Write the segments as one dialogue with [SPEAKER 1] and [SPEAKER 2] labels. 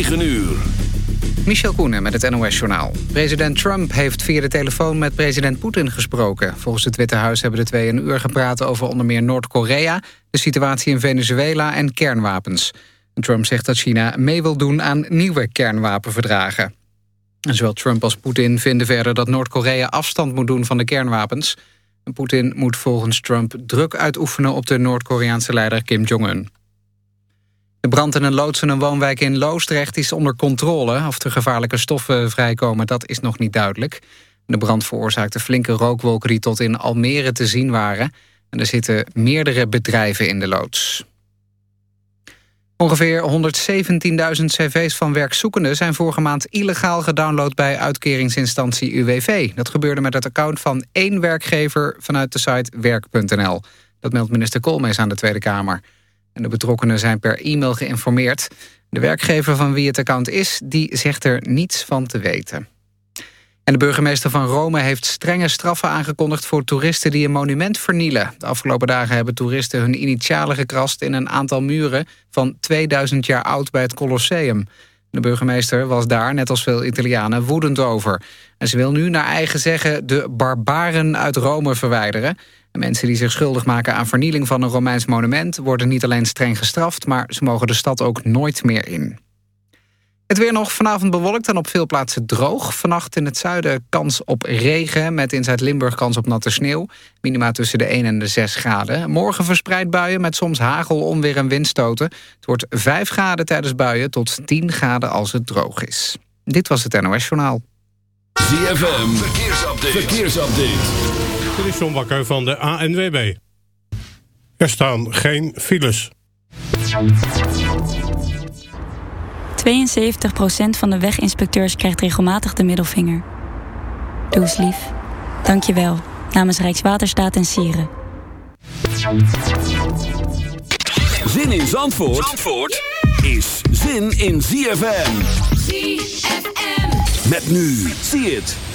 [SPEAKER 1] 9 uur.
[SPEAKER 2] Michel Koenen met het NOS-journaal. President Trump heeft via de telefoon met president Poetin gesproken. Volgens het Witte Huis hebben de twee een uur gepraat over onder meer Noord-Korea... de situatie in Venezuela en kernwapens. Trump zegt dat China mee wil doen aan nieuwe kernwapenverdragen. En zowel Trump als Poetin vinden verder dat Noord-Korea afstand moet doen van de kernwapens. En Poetin moet volgens Trump druk uitoefenen op de Noord-Koreaanse leider Kim Jong-un. De brand in een loods in een woonwijk in Loosdrecht is onder controle. Of er gevaarlijke stoffen vrijkomen, dat is nog niet duidelijk. De brand veroorzaakte flinke rookwolken die tot in Almere te zien waren. En er zitten meerdere bedrijven in de loods. Ongeveer 117.000 cv's van werkzoekenden zijn vorige maand illegaal gedownload bij uitkeringsinstantie UWV. Dat gebeurde met het account van één werkgever vanuit de site werk.nl. Dat meldt minister Koolmees aan de Tweede Kamer. En de betrokkenen zijn per e-mail geïnformeerd. De werkgever van wie het account is, die zegt er niets van te weten. En de burgemeester van Rome heeft strenge straffen aangekondigd... voor toeristen die een monument vernielen. De afgelopen dagen hebben toeristen hun initialen gekrast... in een aantal muren van 2000 jaar oud bij het Colosseum. De burgemeester was daar, net als veel Italianen, woedend over. En ze wil nu naar eigen zeggen de barbaren uit Rome verwijderen. En mensen die zich schuldig maken aan vernieling van een Romeins monument... worden niet alleen streng gestraft, maar ze mogen de stad ook nooit meer in. Het weer nog vanavond bewolkt en op veel plaatsen droog. Vannacht in het zuiden kans op regen... met in Zuid-Limburg kans op natte sneeuw. Minima tussen de 1 en de 6 graden. Morgen verspreid buien met soms hagel, onweer en windstoten. Het wordt 5 graden tijdens buien tot 10 graden als het droog is. Dit was het NOS Journaal.
[SPEAKER 1] ZFM, verkeersupdate. verkeersupdate.
[SPEAKER 3] Dit is John Bakker van de ANWB. Er staan geen files.
[SPEAKER 4] 72% van de weginspecteurs krijgt regelmatig de middelvinger. Doe eens lief. Dank je wel. Namens Rijkswaterstaat en Sieren.
[SPEAKER 1] Zin in Zandvoort, Zandvoort is zin in ZFM.
[SPEAKER 5] ZFM.
[SPEAKER 1] Met nu, zie het.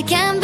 [SPEAKER 6] I
[SPEAKER 7] can't.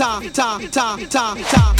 [SPEAKER 7] Ta, ta, ta, ta, ta,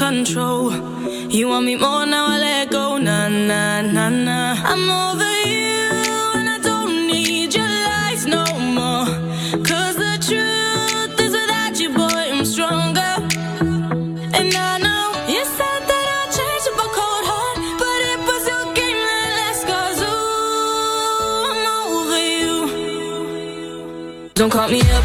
[SPEAKER 8] control. You want me more now, I let go. Nah, nah, nah, nah. I'm over you, and I don't need your lies no more. Cause the truth is without you, boy, I'm stronger. And I know you said that I changed up a cold heart, but it was your game that last. Cause ooh, I'm over you. Don't call me up,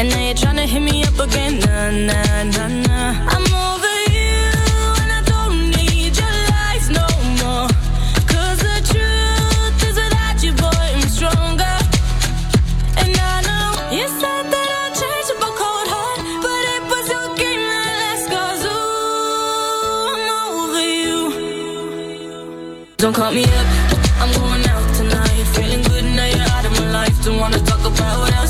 [SPEAKER 8] And now you're tryna hit me up again. Nah, nah, nah, nah. I'm over you. And I don't need your lies no more. Cause the truth is without you, boy, I'm stronger. And I know you said that I changed up a cold heart, but it was your game that last. Cause ooh, I'm over you. Don't call me up, I'm going out tonight. Feeling good now you're out of my life. Don't wanna talk about us.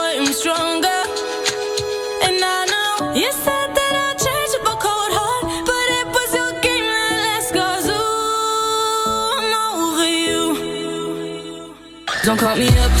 [SPEAKER 8] Don't call me up